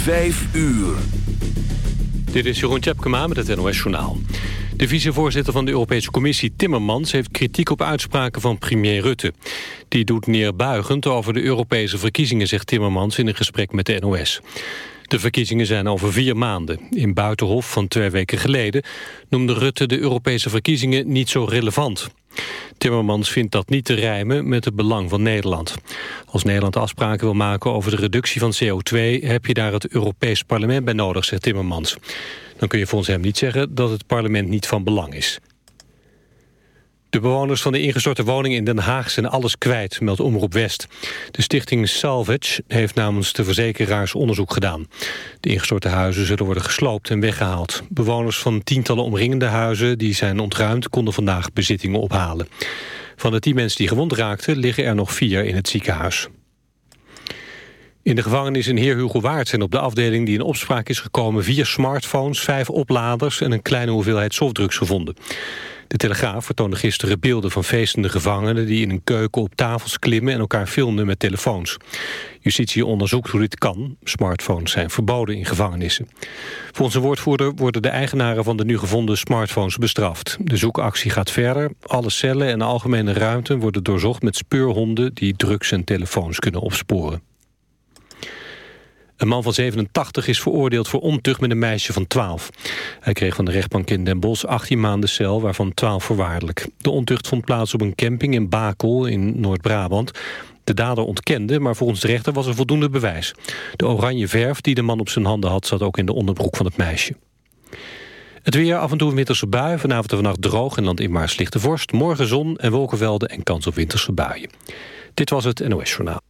5 uur. Dit is Jeroen Tjepkema met het NOS Journaal. De vicevoorzitter van de Europese Commissie Timmermans... heeft kritiek op uitspraken van premier Rutte. Die doet neerbuigend over de Europese verkiezingen... zegt Timmermans in een gesprek met de NOS. De verkiezingen zijn over vier maanden. In Buitenhof van twee weken geleden noemde Rutte de Europese verkiezingen niet zo relevant. Timmermans vindt dat niet te rijmen met het belang van Nederland. Als Nederland afspraken wil maken over de reductie van CO2... heb je daar het Europees Parlement bij nodig, zegt Timmermans. Dan kun je volgens hem niet zeggen dat het parlement niet van belang is. De bewoners van de ingestorte woning in Den Haag zijn alles kwijt, meldt Omroep West. De stichting Salvage heeft namens de verzekeraars onderzoek gedaan. De ingestorte huizen zullen worden gesloopt en weggehaald. Bewoners van tientallen omringende huizen die zijn ontruimd... konden vandaag bezittingen ophalen. Van de tien mensen die gewond raakten liggen er nog vier in het ziekenhuis. In de gevangenis in Heer Hugo Waard zijn op de afdeling die in opspraak is gekomen... vier smartphones, vijf opladers en een kleine hoeveelheid softdrugs gevonden. De Telegraaf vertoonde gisteren beelden van feestende gevangenen... die in een keuken op tafels klimmen en elkaar filmden met telefoons. Justitie onderzoekt hoe dit kan. Smartphones zijn verboden in gevangenissen. Volgens een woordvoerder worden de eigenaren van de nu gevonden smartphones bestraft. De zoekactie gaat verder. Alle cellen en algemene ruimten worden doorzocht met speurhonden... die drugs en telefoons kunnen opsporen. Een man van 87 is veroordeeld voor ontucht met een meisje van 12. Hij kreeg van de rechtbank in Den Bosch 18 maanden cel, waarvan 12 voorwaardelijk. De ontucht vond plaats op een camping in Bakel in Noord-Brabant. De dader ontkende, maar volgens de rechter was er voldoende bewijs. De oranje verf die de man op zijn handen had... zat ook in de onderbroek van het meisje. Het weer, af en toe een winterse bui. Vanavond en vannacht droog en land in Maars lichte vorst. Morgen zon en wolkenvelden en kans op winterse buien. Dit was het NOS Journaal.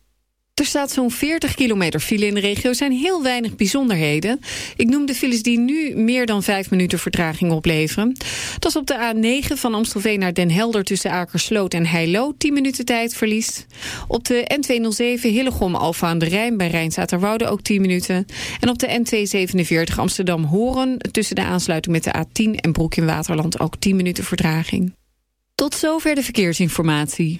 Er staat zo'n 40 kilometer file in de regio. Zijn heel weinig bijzonderheden. Ik noem de files die nu meer dan 5 minuten vertraging opleveren. Dat is op de A9 van Amstelveen naar Den Helder... tussen Akersloot en Heilo, 10 minuten tijd verliest. Op de N207 Hillegom Alfa aan de Rijn bij Rijnzaterwoude ook 10 minuten. En op de N247 Amsterdam-Horen... tussen de aansluiting met de A10 en Broek in Waterland ook 10 minuten vertraging. Tot zover de verkeersinformatie.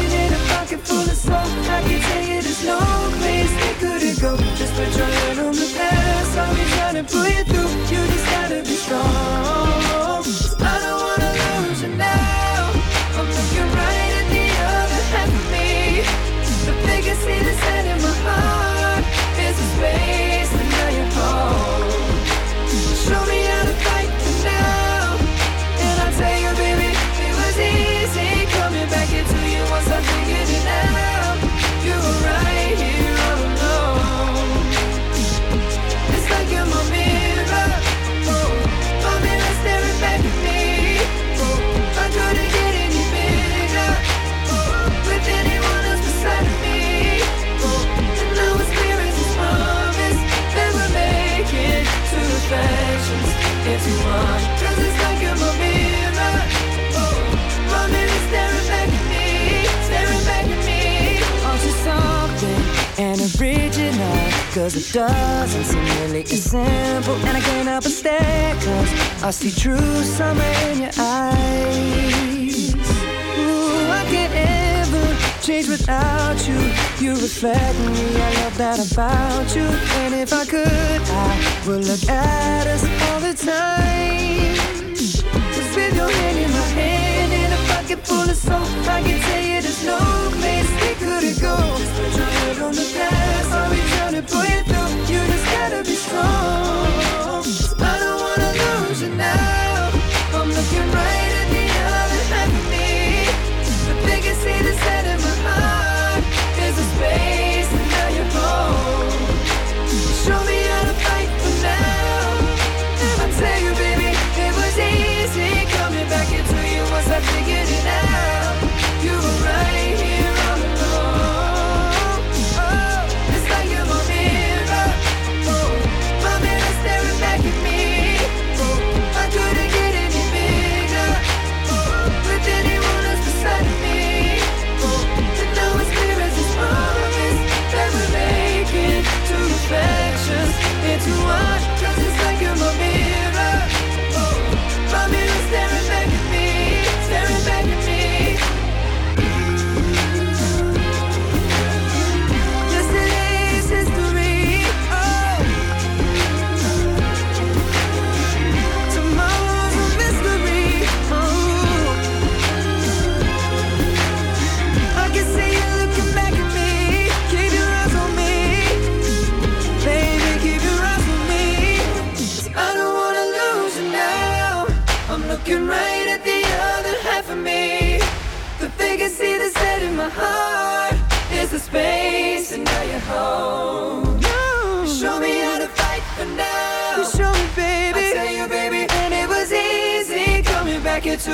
full of smoke. I can tell you there's no place they couldn't go. Just put your hand on the past. I'll be trying to pull you through. You just gotta be strong. Cause it doesn't seem really as simple And I can't help but stare. Cause I see true summer in your eyes. Ooh, I can't ever change without you. You reflect me, I love that about you. And if I could, I would look at us all the time. Cause with your hand in my hand And a pocket full of soap I can tell you there's no place it go. Put your head on the past, I'll be trying to pull you through. You just gotta be strong.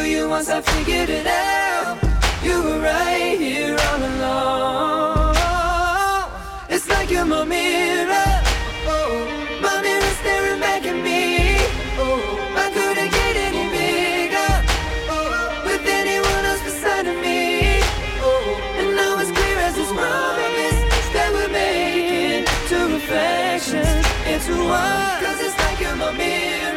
you once I figured it out. You were right here all along. It's like you're my mirror. Oh, my mirror staring back at me. Oh, I couldn't get any bigger oh, with anyone else beside of me. Oh, and now it's clear as this promise that we're making to reflections into one. Cause it's like you're my mirror.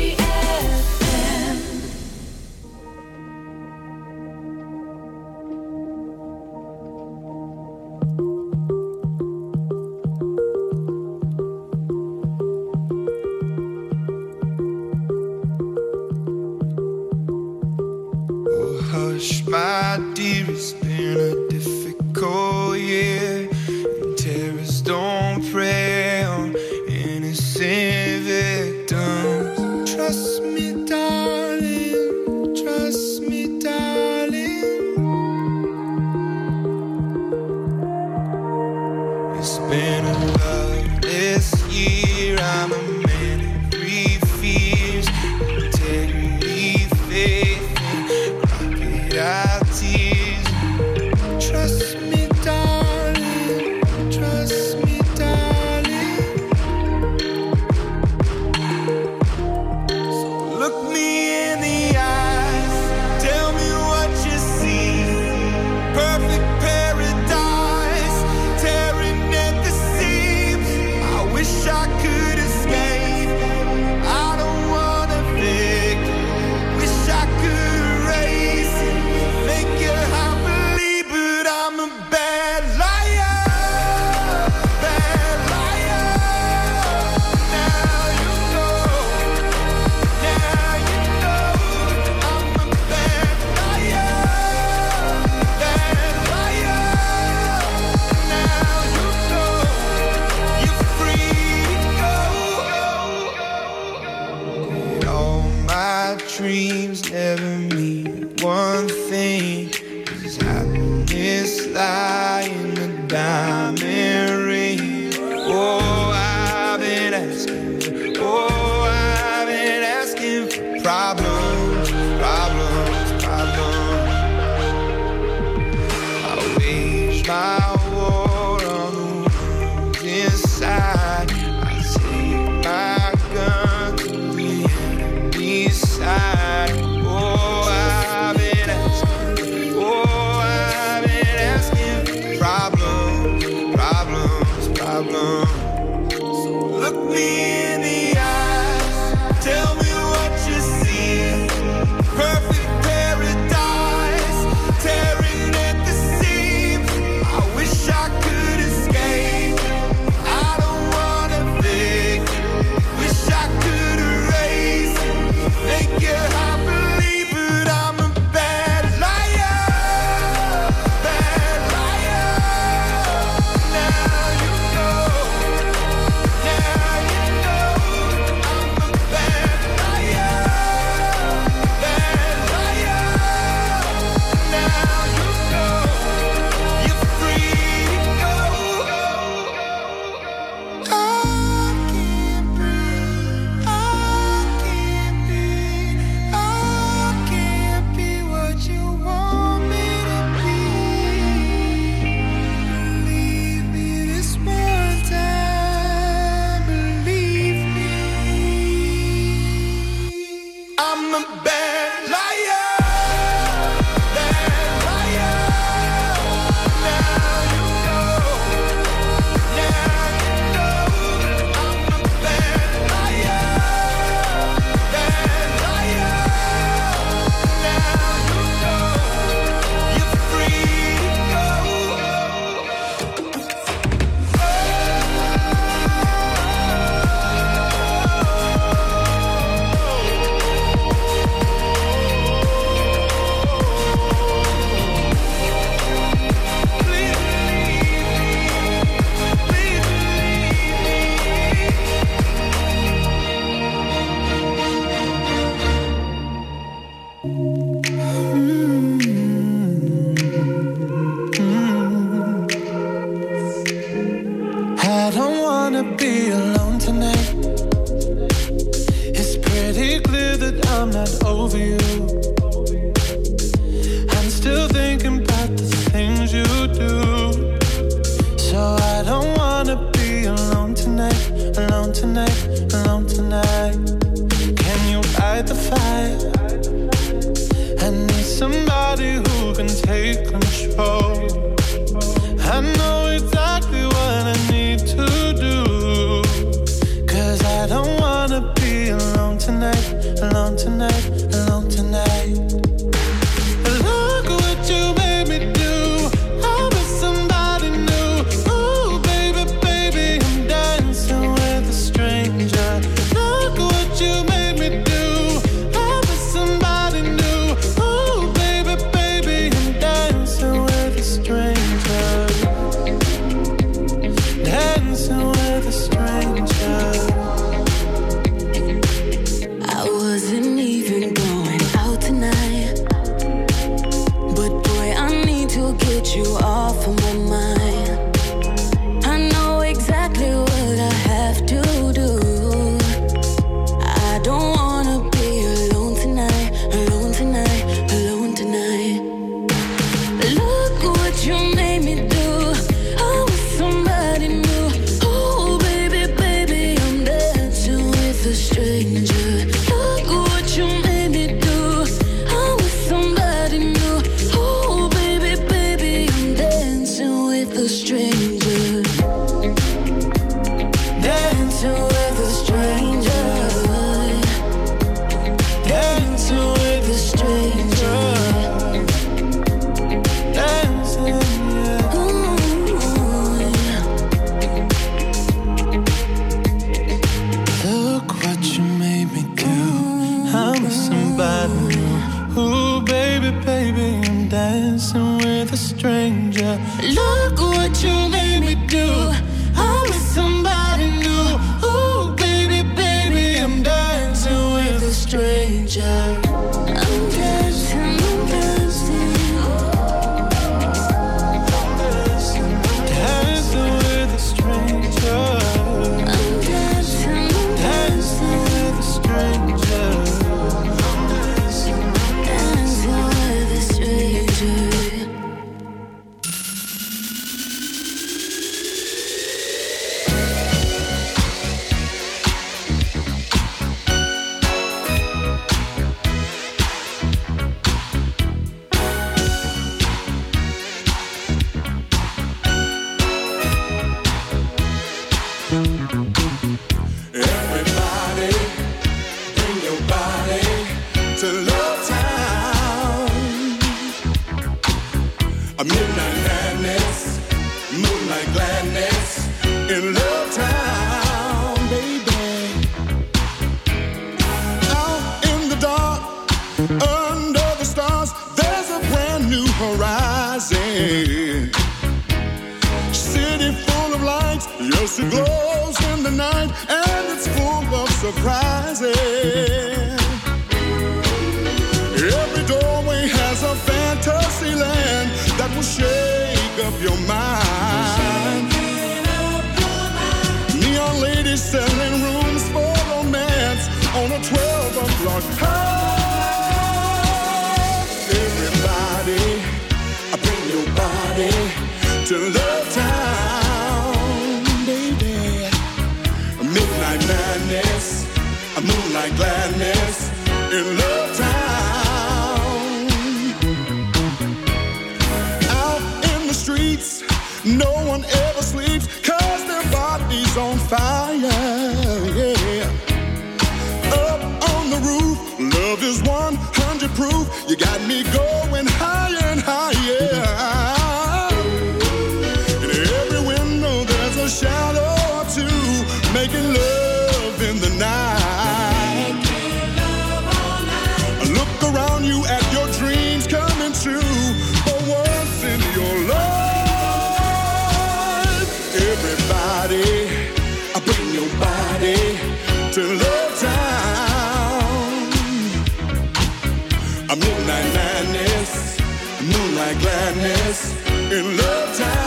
Moonlight gladness in Love Town,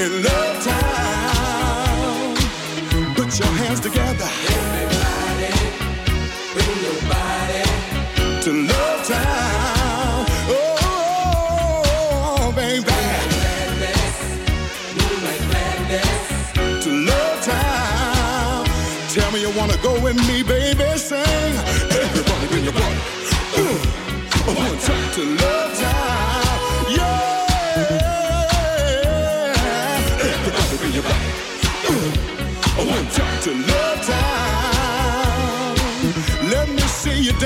in love time. Put your hands together. Everybody, bring your body to love time. Oh, oh, oh baby. Moonlight madness, moonlight madness. To love time. Tell me you wanna go with me, baby. Sing.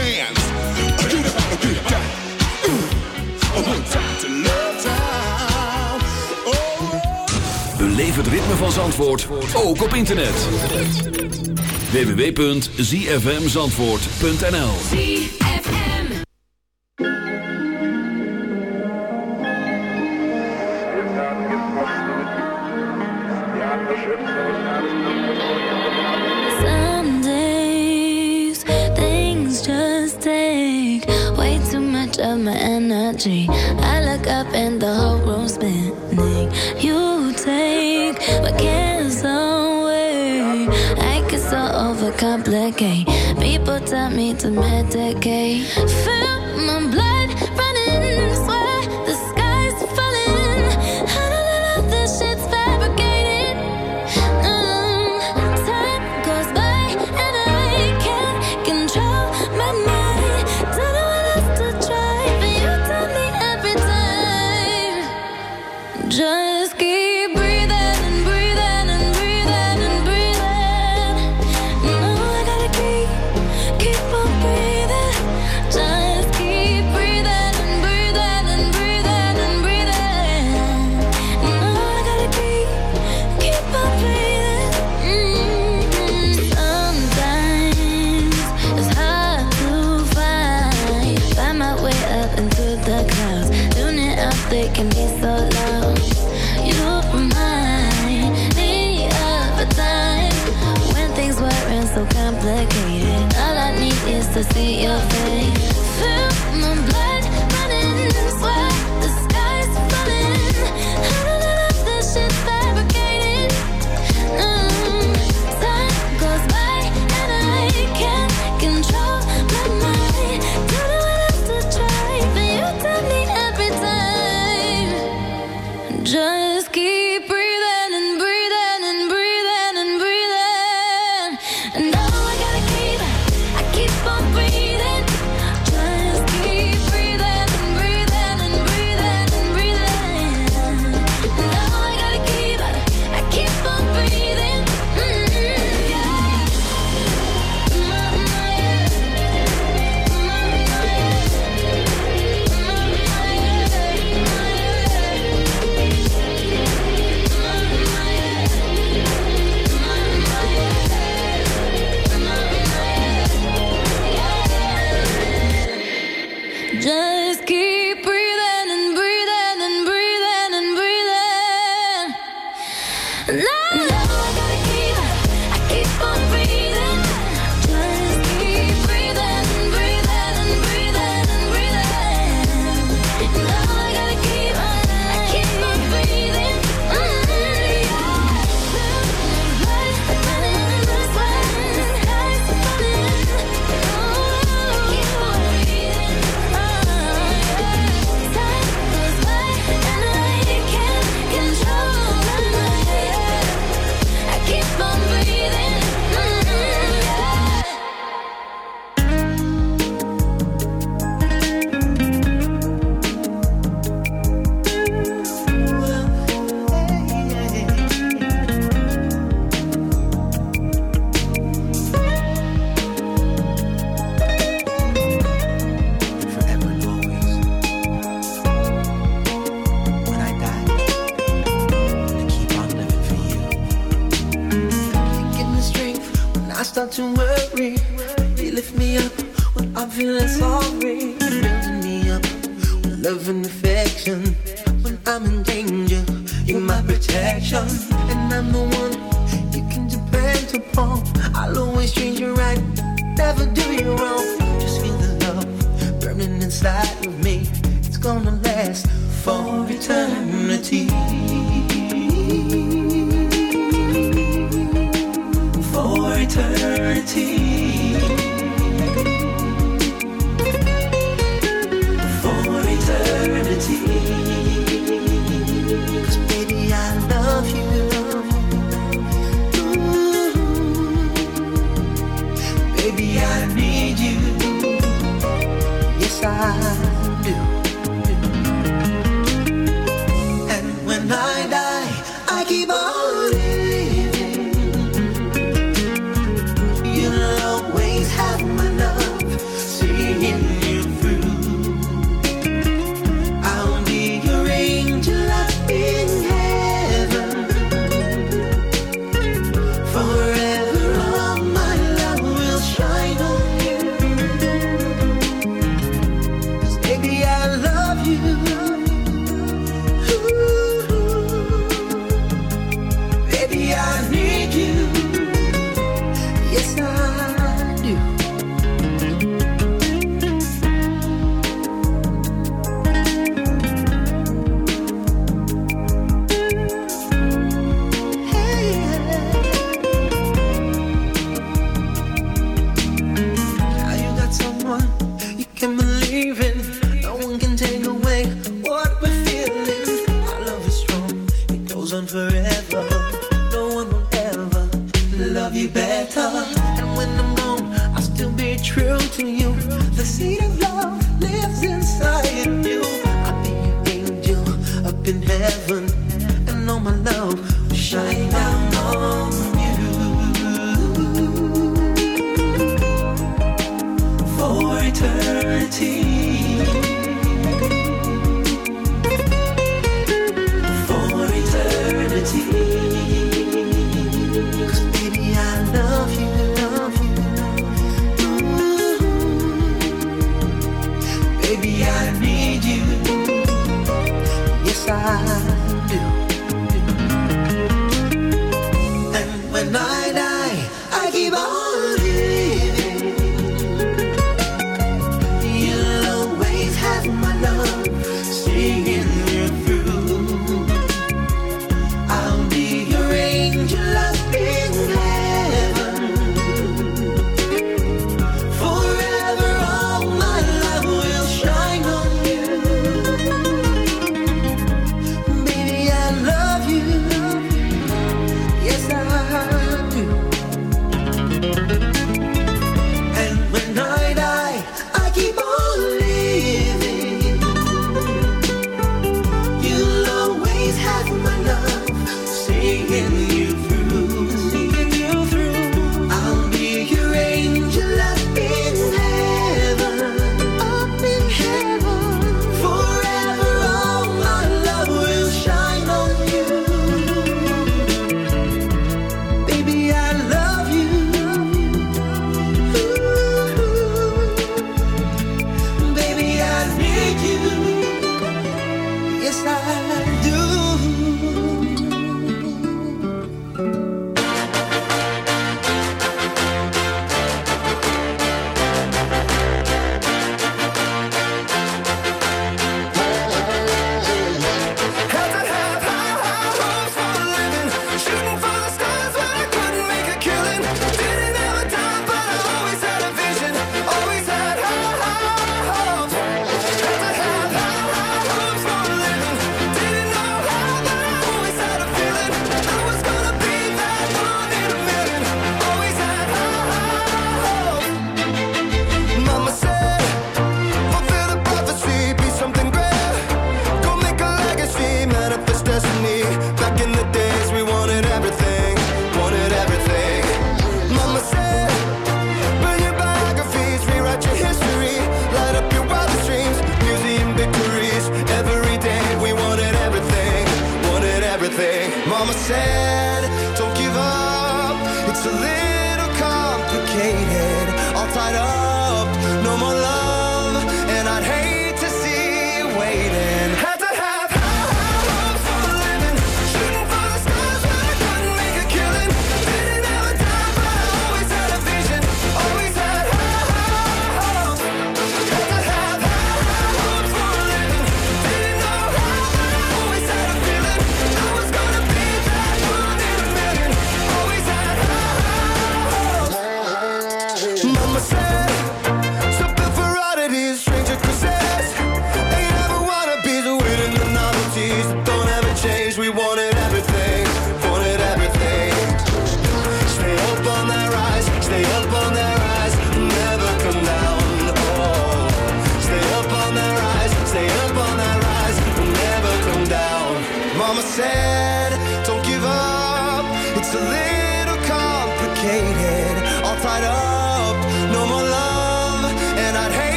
dance. Are het ritme van Zandvoort ook op internet. www.zfmzandvoort.nl. to medicate. to see your face.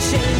Change,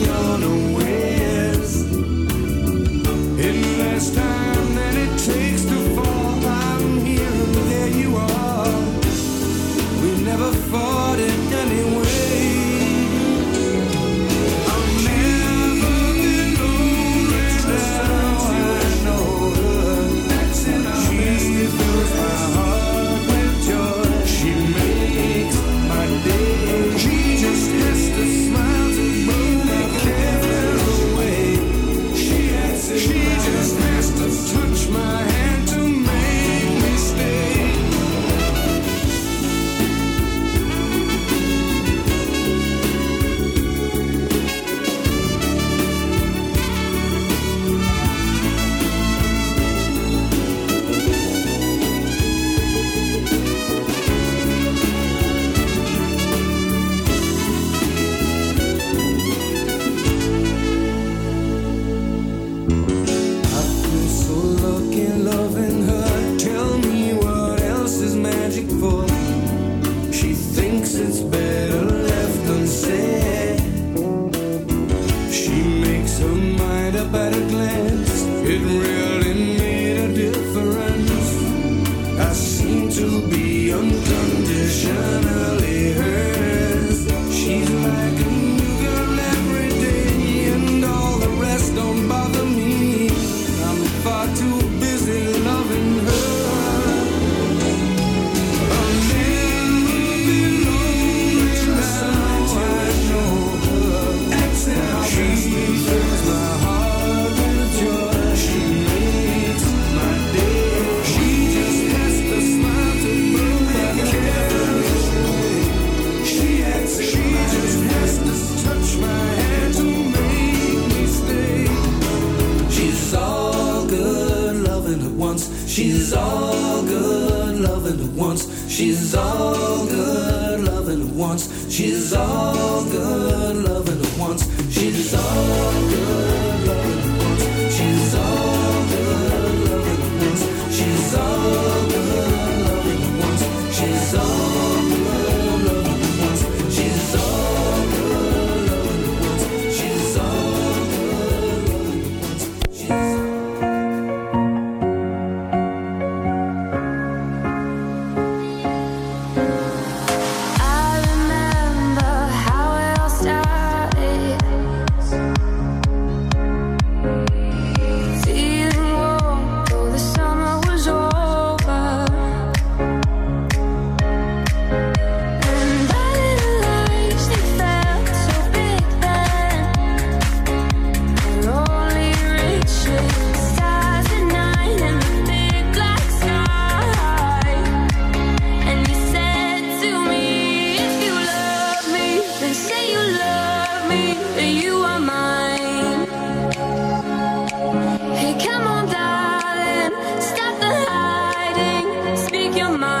my